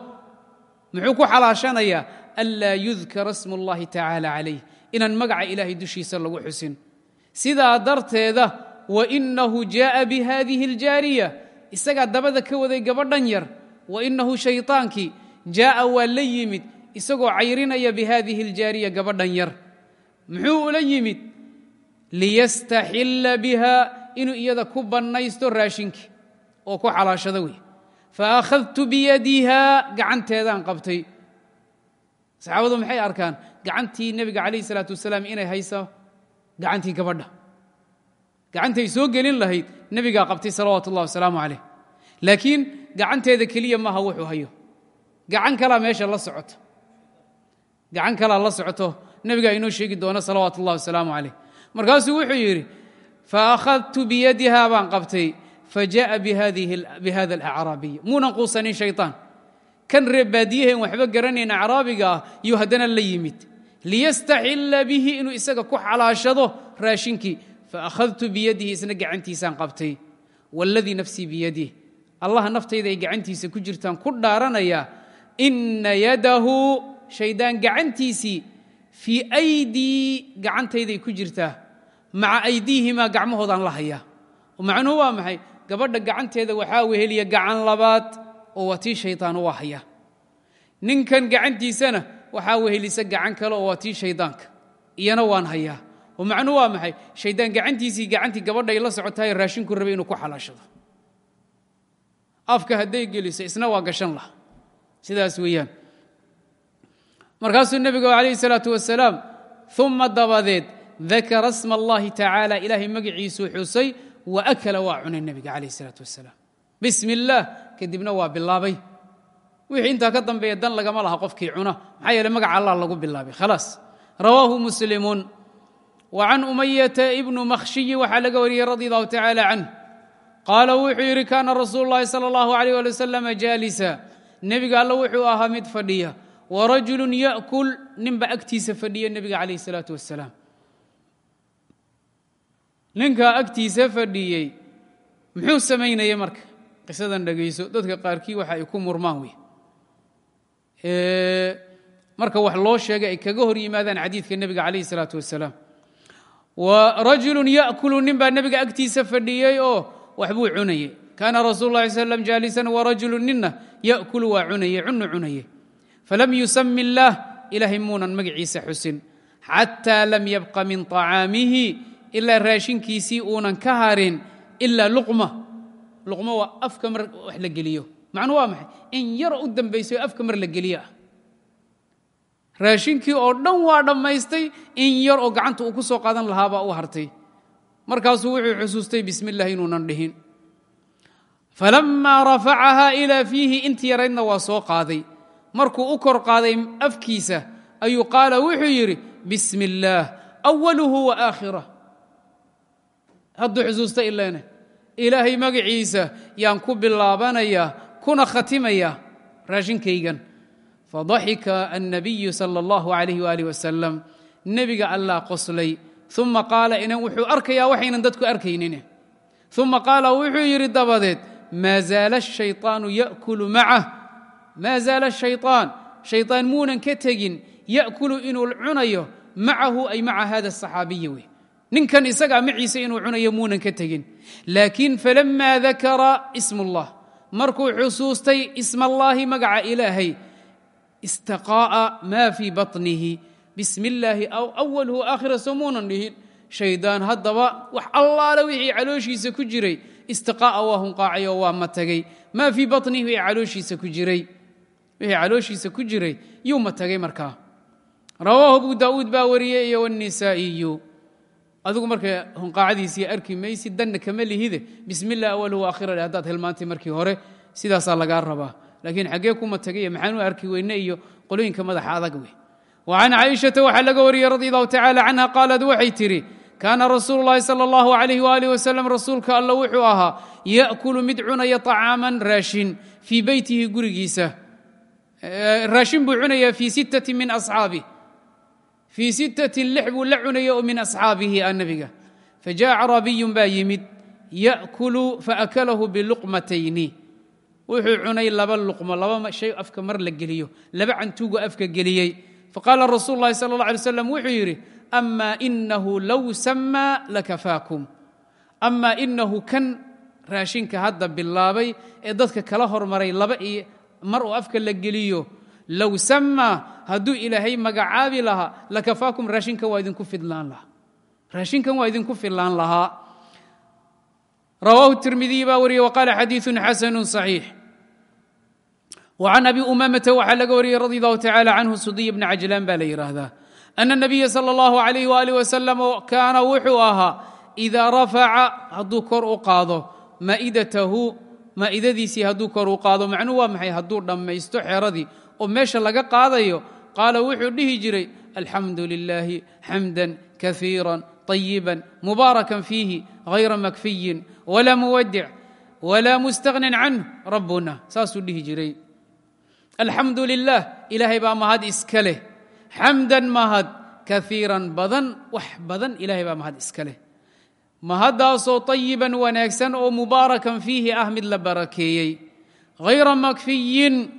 muxuu ku xalaashanayaa anlaa yudkara smu اllahi tacaala calayh inaan magaca ilaahay dushiisa lagu xusin sidaa darteeda wainahu jaءa bihadihi اljaariya isagaa dabada ka waday gabadhan yar wainahu shayطaankii jaءa waa la yimid isagoo cayrinaya bihadihi اljaariya gabadhan yar. Muxuu ula yimid? Liyastaxila biha inuu iyada ku bannaysto raashinkii oo ku xalaashado wey faakhadtu biyadiha gacanteedaan qabtay. Saxaabadu maxay arkaan? Gacantii nebiga calayh isalaatu wasalaam inay hayso? Gacantii gabadha. Gacantay soo gelin lahayd nebigaa qabtay salawaatu ullahi wasalaamu calayh. Laakiin gacanteeda keliya maaha wuxuu hayo. Gacan kalaa meesha la socoto gacan kalaa la socoto nebigaa inoo sheegi doona salawaatu ullahi wasalaamu calayh. Markaasuu wuxuu yidhi faakhadtu biyadiha baan qabtay fajaءa bihada alacraabiy. Muunan quusanin shayطaan kan reebaadiyaheen waxba garanayn acraabiga ah yuu haddana la yimid. Liyastaxila bihi inuu isaga ku xalaashado raashinkii. Faakhadtu biyadihi isna gacantiisaan qabtay. Waladii nafsii biyadih allah naftayda ay gacantiisa ku jirtaan ku dhaaranaya ina yadahu shaydaan gacantiisii fii aydii gacantayday ku jirtaa maca aydiihimaa gacmahoodaan la hayaa. Macnuhu waa maxay? Gabadha gacanteeda waxaa weheliya gacan labaad oo waa tii shaydaan waa haya ninkan gacantiisana waxaa wehelisa gacan kale oo waa tii shaydaanka. Iyana waan hayaa. Oo macnuhu waa maxay? Shaydaan gacantiisii gacantii gabadha ay la socotahay raashinku rabay inuu ku xalaashado. Afka hadday geliso isna waa gashan laha sidaas weeyaan markaasuu nebigu calayhi salaatu wasalaam uma dabadeed dakara sma allahi tacaala ilaahay magaciisuu xusay wa akala waa cunay nebiga calayh salaatu wasalaam bismi illaah kadibna waa bilaabay. Wixii intaa ka dambeeya dan lagama laha qofkii cuna. Maxaa yeele magaca allah lagu bilaabay khalaas. Rawaahu muslimuun wa can umayata ibnu makhshiyi waxaa laga wariyey radi allahu tacaala canh. Qaala wuxuu yidhi kaana rasuulu sala allahu alayh ali wasalam jaalisa nebiga alla wuxuu ahaa mid fadhiya warajulu yakul ninba agtiisa fadhiya nebiga calayh salaatu wasalaam ninkaa agtiisa fadhiyey muxuu samaynaya marka? Qisadan dhegayso dadka qaarkii waxa ay ku murmaan wey marka wax loo sheegay ay kaga hor yimaadaan xadiidka nebiga calayh salaatu wasalaam wa rajulu yakulu nin baa nebiga agtiisa fadhiyey oo waxbuu cunayey. Kaana rasul lah slam jaalisan warajulu ninna yakulu waa cunaye cunu cunaye falam yusami illaah ilaahay muunan magaciisa xusin xataa lam yabqa min طacaamihi ilaa raashinkiisii uunan ka harin ilaa luqma luqma waa afka mar wax la geliyo macnu waa maxay in yar u dambayso afka mar la geliyo ah raashinkii oo dhan waa dhammaystay in yar oo gacanta uu ku soo qaadan lahaabaa u hartay markaasuu wuxuu xusuustay bismi illah inuunan dhihin ilaa fiihi intii yaraydna waa soo qaaday markuu u kor qaaday afkiisa ayuu qaala wuxuu yidhi bismi illaah awaluhu wa aakhirah. Hadduu xusuusta ilene ilaahay magaciisa yaan ku bilaabanayaa kuna khatimaya raashinkaygan. Fadaxika annabiyu sala allahu alayh waalih wasalam nebiga allah qoslay. Uma qaala inan wuxuu arkayaa waxaynan dadku arkaynin uma qaala wuxuu yidhi dabadeed maa zaala ashayطaanu yakulu macah maa zaala shayطaan shayطaan muunan ka tegin yakulu inuu cunayo macahu ay maca hada asaxaabiyi wey ninkan isagaa maciisa inuu cunayo muunan ka tegin laakiin falama dakara ism اllah markuu xusuustay ism allaahi magaca ilaahay istaqaa'a maa fii baطnihi bismi illaahi aw awalhu aakhira soo muunan dhihin shaydaan haddaba wax allaale wixii calooshiisa ku jiray istiqaa'a waa hunqaacay oo waa matagay maa fii baطnihi wixii calooshiisa ku jiray wixii calooshiisa ku jiray yuu matagay markaa. Rawaahu abu daa'uud baa wariyey iyo wاnisaa'iyu adigu marka hunqaacadiisii arki maysid danna kama lihide bismi illah awalhu aakhira haddaad hilmaantay markii hore sidaasaa lagaa rabaa. Laakiin xaggee kuma tagayo maxaan u arki weyne iyo qolooyinka madaxa adag wey. Wa can caaishata waxaa laga wariyey radi allahu tacala canha qaalad waxay tidhi kaana rasuulu llahi sala allahu alayh waalih wasalam rasuulka alla wuxuu ahaa ya'kulu mid cunaya طacaaman raashin fii beytihi gurigiisa raashin buu cunayaa fii sittati min asxaabih fii sittatin lix buu la cunaya oo min asxaabihi a nebiga fajaءa carabiyun baa yimid ya'kulu faakalahu biluqmatayni wuxuu cunay laba luqmo laba shay afka mar la geliyo laba cantuugu afka geliyey faqaala rasuulu lahi sala اllah alay slam wuxuu yidhi ama inahu low samaa lakafaakum. Ama inahu kan raashinka hadda bilaabay ee dadka kala hormaray laba iyo mar uu afka la geliyo low samaa hadduu ilaahay magacaabi lahaa lakafaakum raashinkan waa idinku fidlaan lahaa raashinkan waa idinku fidlaan lahaa rawaahu tirmidiy baa wariyey waqaala xadiiثu xasanu صaxiix وcan abi umamata waxaa laga wariyey radi allahu tacala canhu sudiy bni cajlaan baa la yidhaahdaa ana الnabiya salى اllahu عalayh walih wasalam kaana wuxuu ahaa إida rafaca hadduu kor u qaado maa'idatahu maa'idadiisii hadduu kor u qaado macnuhu waa maxay? Hadduu dhammaysto xeradii oo meesha laga qaadayo qaala wuxuu dhihi jiray alxamdu lilaahi xamdan kafiiran طayiban mubaarakan fiihi hayra makfiyin wlaa muwadic wlaa mustakhnin canh rabbuna. Saasuu dhihi jiray. Alxamdu lilah ilaahay baa mahad iska leh. Xamdan mahad kaiiran badan wax badan ilahay baa mahad iska leh mahaddaasoo طayiban wanaagsan oo mubaarakan fiihi ah mid la barakeeyey. Hayra makfiyin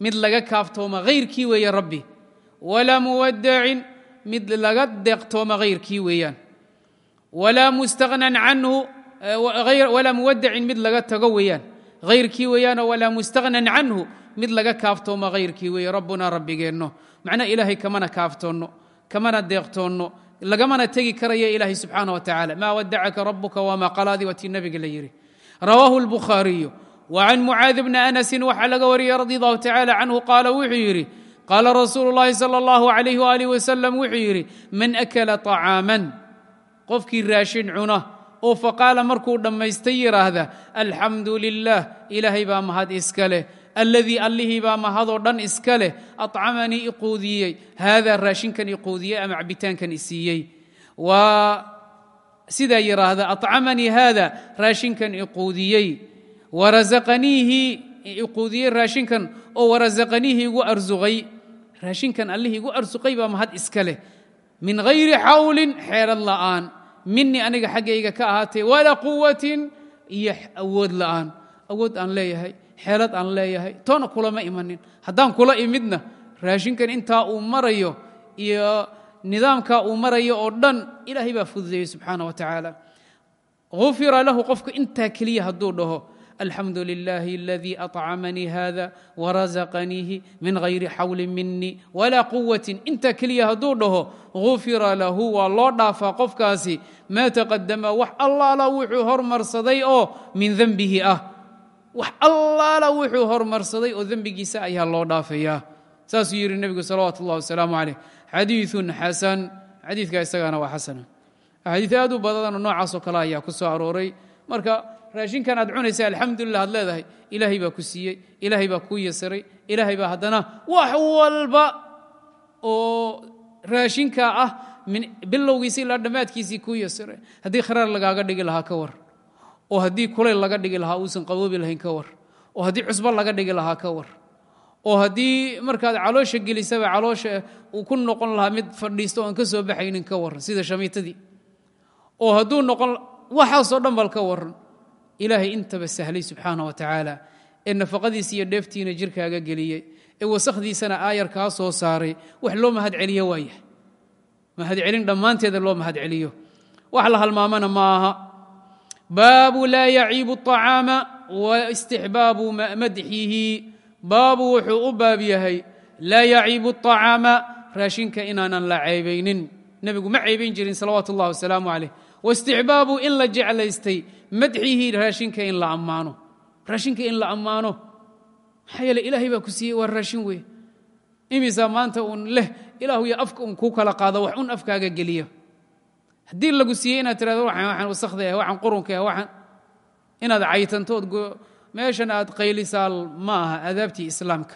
mid laga kaaftooma hayrkii weeye rabbi. Walaa muwadacin mid laga deeqtooma hayrkii weeyaan. Walaa mustagnan canhu walaa muwadacin mid laga tago weeyaan. Hayrkii weeyaanoo walaa mustagnan canhu mid laga kaaftooma hayrkii weeye rabbunaa rabbigeenno. Macnaa ilaahay kamana kaaftoonno kamana deeqtoonno lagamana tegi karaya ilaahay subxaana wa tacaala. Maa wadacaka rabuka wama qalaadi? Watii nabiga la yidhi. Rawaahu lbukhaariyu wa can mucaadi bni anasin waxaa laga wariyey radi allahu tacala canhu qaala wuxuu yidhi qaala rasuulu llahi sala allahu alayh waalih wasalam wuxuu yidhi man akala طacaaman qofkii raashin cuna oo faqaala markuu dhammaystay yidhaahda alxamdu lilah ilaahay baa mahad iska leh alladii allihii baa mahadoo dhan iska leh acamanii iquudiyey haadaa raashinkan iquudiyey ama cabitaankan isiiyey waa sidaa yidhaahda acamanii haada raashinkan iquudiyey warasaqaniihi iquudiyey raashinkan oo warasaqaniihi igu arsuqay. Raashinkan allihii igu arsuqay baa mahad iska leh. Min hayri xawlin xeelad la'aan. Minii aniga xaggayga ka ahaatay walaa quwatin iyo awood la'aan. Awood aan leeyahay xeelad aan leeyahay. Toona kulama imanin. Haddaan kula imidna raashinkan intaa uu marayo iyo nidaamkaa uu marayo oo dhan ilaahay baa fududeeyey subxaana wa tacaala. Gufira lahu qofka intaa keliya hadduu dhaho alxamdu lilaahi aladii acamanii hada warasaqaniihi min hayri xawlin minii walaa quwatin intaa keliya hadduu dhaho gufira lahu waa loo dhaafaa qofkaasi maa taqadama wax allaala wuxuu hormarsaday oo min dembihi ah wax allaala wuxuu hormarsaday oo dembigiisa ayaa loo dhaafayaa saasuu yidhi nebigu salawaatu اllah wasalaamu calayh. Xadiiun xasan. Xadiidka isagana waa xasana. Axaadiid aad u badanoo noocaasoo kale ayaa ku soo arooray. Marka raashinkan aad cunaysa alxamdulilah aad leedahay ilaahay baa ku siiyey ilaahay baa kuu yasiray ilaahay baa haddana wax walba oo raashinka ah bilowgiisi ilaa dhammaadkiisii kuu yasiray haddii kharaar lagaaga dhigi lahaa ka war oo haddii kulayl laga dhigi lahaa uusan qaboobi lahayn ka war oo haddii cusbo laga dhigi lahaa ka war oo haddii markaad caloosha gelisaba caloosha uu ku noqon lahaa mid fadhiisto oan ka soo baxaynin ka waran sida shamiitadii oo hadduu noqon waxaasoo dhan bal ka waran ilaahay intaba sahlay subxaana wa tacaala ee nafaqadiisa iyo dheeftiina jirkaaga geliyey ee wasakhdiisana aayar kaa soo saaray wax loo mahad celiyo waayah mahadcelin dhammaanteeda loo mahad celiyo. Wax la halmaamana ma aha baabu laa yaciibu الطacaama waistixbaabu madxihi baabu wuxuu u baab yahay laa yaciibu الطacaama raashinka inaanan la ceebaynin nebigu ma ceebayn jirin salawaatu اllah wasalaamu calayh waistixbaabu in la jeclaystay madxihi raashinka in la ammaano raashinka in la ammaano maxaa yeele ilaahay baa ku siiyey waa raashin wey imisaa maanta uun leh ilaahu yo afka un kuu kala qaado wax un afkaaga geliya haddii lagu siiyey inaad tirahdo waxaan waxaan wasakda ah waxaan qurunka ah waxaan inaad caytantood meeshan aad qaylisaal ma aha adaabtii islaamka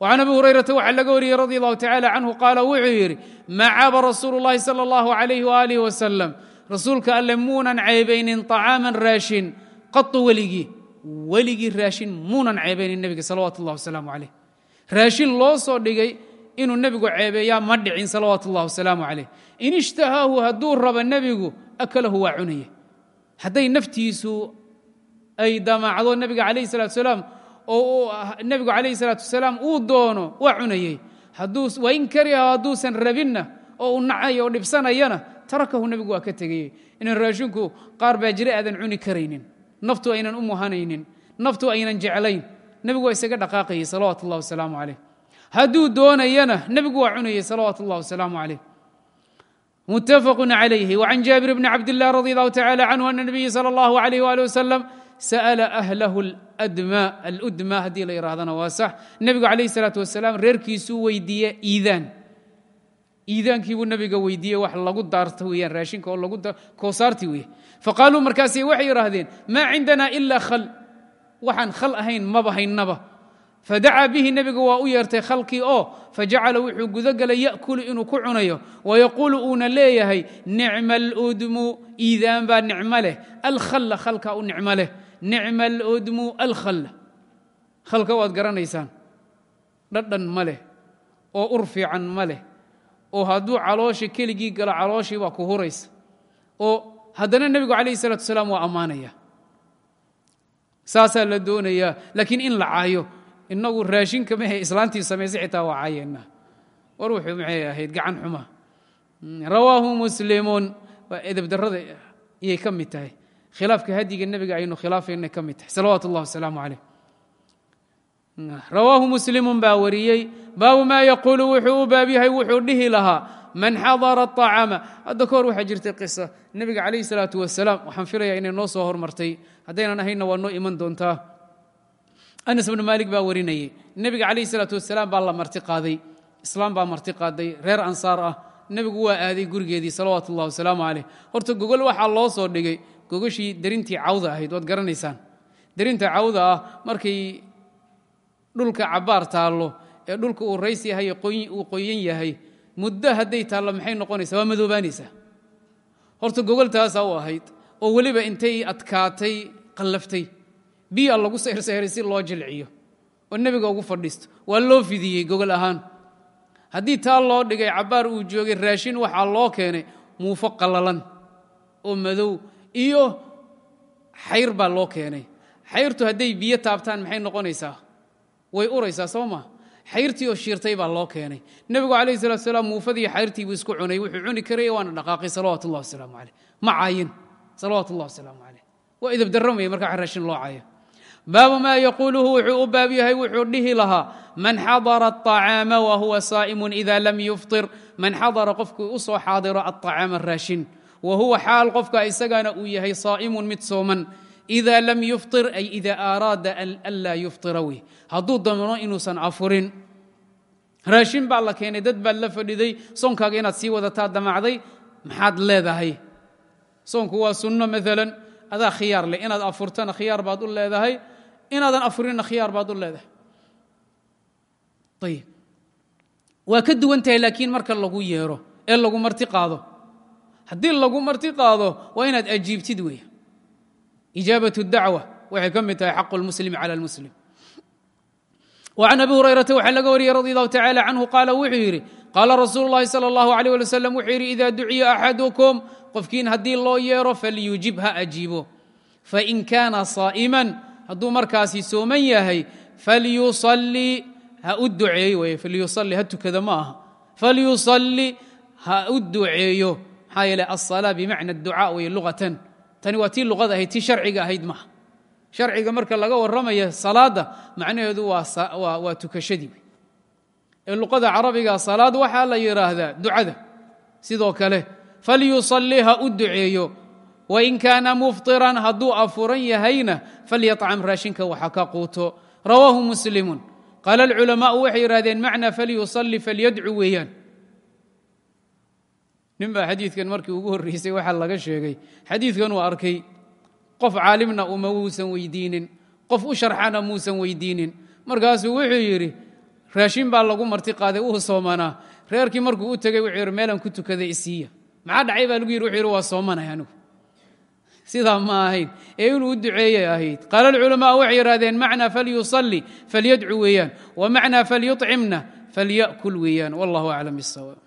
وcan abi hurayrata waxaa laga wariyey radi allahu tacala canhu qaala wuxuu yidhi ma caaba rasuulu اllahi salى اllahu alayh walih wasalam rasuulka alle muunan ceebaynin طacaaman raashin qatu weligii weligii raashin muunan ceebaynin nebiga salawatu اllah wasalaamu calayh raashin loo soo dhigay inuu nebigu ceebeeyaa ma dhicin salawaatu اllah wasalaamu calayh. In ishtahaahu hadduu rabo nebigu akalahu waa cunaya. Hadday naftiisu ay damaacdo nebiga calayh salatu salaam oo nebigu calayhi salaatu wasalaam uu doono waa cunayey wain kariha hadduusan rabinna oo uu nacayo oo dhibsanayana tarakahu nebigu waa ka tegayey inan raashinku qaar baa jire aadan cuni karaynin. Naftu aynan u muhanaynin. Naftu aynan jeclayn. Nebigu waa isaga dhaqaaqayey salawaatu اllah wasalaamu calayh hadduu doonayana nebigu waa cunayey salawaatu اllah wasalaamu calayh متفق عليه وعن جابر بن عبد الله رضي الله تعالى عنه أن النبي صلى الله عليه وآله وسلم سأل أهله الأdmى الأdmى haddii la yidhahdana waa sax nebigu calayه الصلاaة وaسلام reerkiisuu weydiiye iidaan iidaankii buu nebiga weydiiyey wax lagu daarto weyaan raashinka oo lagu koosaarti weye faqaaluu markaasi waxay yidhaahdeen maa cindana إila khal waxaan khal ahayn maba haynaba fadacaa bihi nebigu waa u yeertay khalkii oo fajacala wuxuu gudogelay ya'kulu inuu ku cunayo wayaquulu uuna leeyahay nicma aludmu iidaan baa nicmo leh alkhalla khalka u nicmo leh nicma aludmu alkhalla. Khalka waad garanaysaan dhadhan ma leh oo ur fiican ma leh oo hadduu caloosha keligii galo calooshii baa ku huraysa oo haddana nebigu calayhi salatu wasalaam waa ammaanaya. Saasaa la doonayaa laakiin in la caayo inagu raashinka mhe islaantii samaysay xitaa waa caayeenaa war wuxuu maxay ahayd? Gacan xuma. Mm, rawaahu muslimuun waa edabdarrada iyay ka mid tahay. Khilaafka hadiga nebiga aynu khilaafaynay ka mid tahay. Salawaatu اllah wasalaamu calayh. Mm, rawaahu muslimu baa wariyey. Baabu maa wuxuu baab yahay wuxuu dhihi lahaa man xadara acaama hadda kahor waxaa jirtay qisa nebiga calayh salaatu wasalaam waxaan filaya inay noo soo hormartay. Haddaynan ahaynna waa noo iman doontaa anas bnu maalik baa warinayey nebiga calayh salaatu wasalaam baa la marti qaaday. Islaam baa marti qaaday. Reer ansaar ah. Nebigu waa aaday gurigeedii salawaatu wasalaamu caleyh horta gogol waxaa loo soo dhigay. Gogoshii derintii cawda ahayd waad garanaysaan. Derinta cawda ah markay dhulka cabbaar taallo ee dhulka uu rays yahay uu qoyan yahay muddo hadday taallo maxay noqonaysaa? Waa madoobaanaysaa. Horta gogoltaasaa u ahayd oo weliba intay adkaatay qallaftay biya lagu sayrseeray si loo jilciyo. Oo nebiga ugu fadhiisto. Waa loo fidiyey gogol ahaan. Haddii taa loo dhigay cabbaar uu joogay raashin waxaa loo keenay muufo qallalan oo madow iyo xayr baa loo keenay. Xayrtu hadday biyo taabtaan maxay noqonaysaa? Way uraysaa soo maa xayrtii oo shiirtay baa loo keenay. Nebigu calayhi salatu salaam muufadii xayrtii buu isku cunay. Wuxuu cuni karaya waana dhaqaaqay salawatu wasalaamu caleyh ma caayin. Salawaatu ullahi wasalaamu caleyh waa idabdarramaya markaa raashin loo caayo baabu maa yaquuluhu wuxuu u baab yahay wuxuu dhihi lahaa man xadara acaama wa huwa saa'imun ida lam yuftir. Man xadara qofkii u soo xaadiro aacaama raashin. Wa huwa xaal qofka isagaana uu yahay saa'imun mid sooman. Ida lam yuftir ay ida aaraada anlaa yuftira wey hadduu doono inuusan afurin. Raashin baa la keenay dad baad la fadhiday soonkaaga inaad sii wadataa damacday maxaad leedahay? Soonku inaadan afurinna khiyaar baad u leedahay ayib waa ka duwan tahay laakiin marka lagu yeero ee lagu marti qaado haddii lagu marti qaado waa inaad ajiibtid weeye ijaabat dacwa waxay ka mid tahay xaqu lmuslimi cala lmuslim وعن أbي هuريرةa waxaa laga wariyey رضي الله تعالى عنه قال wuxuu yidhi qاala رasuul الlahi صلى الله عليه ولي وسلم wuxuu yidhi إida duciya أxadكم qofkiin haddii loo yeero falyujib ha ajiibo fain kaana صاaئما hadduu markaasi sooman yahay falyusalli ha u duceey wey falyusalli ha tukada ma aha. Falyusalli ha u duceeyo. Maxaa yeele alsalaa bimacna ducaa wey luqatan. Tani waa tii luqada ahayd tii sharciga ahayd maaha sharciga marka laga warramaya salaadda macnaheedu waa tukashadii ee luqada carabiga salaad waxaa la yidhaahdaa ducada. Sidoo kale falyusalli ha u duceeyo wain kaana mufطiran hadduu afuran yahayna falyطcam raashinka waxa ka quuto rawaahu muslimun qaala alculamaa'u waxay yidhahdeen macna falyusalli falyadcu weeyaan nin baa xadiidkan markii ugu horreysay waxaa laga sheegay xadiidkan uu arkay qof caalimna uma muusan weydiinin qof u sharxana muusan weydiinin markaasuu wuxuu yidhi raashin baa lagu marti qaaday uu soomanaa reerkii markuu u tegey wuxuu yidhi meelan ku tukaday isiiya maxaa dhacay baa lagu yidhi wuxuu yidhi waa soomanay anigu sidaa ma ahayn ee inuu u duceeyay ahayd. Qaala alculamaa waxay yidhahdeen macnaa falyusalli falyadcu weeyaan. Wa macnaa falyuطcimna falya'kul weeyaan. Wallahu aclam bisawaab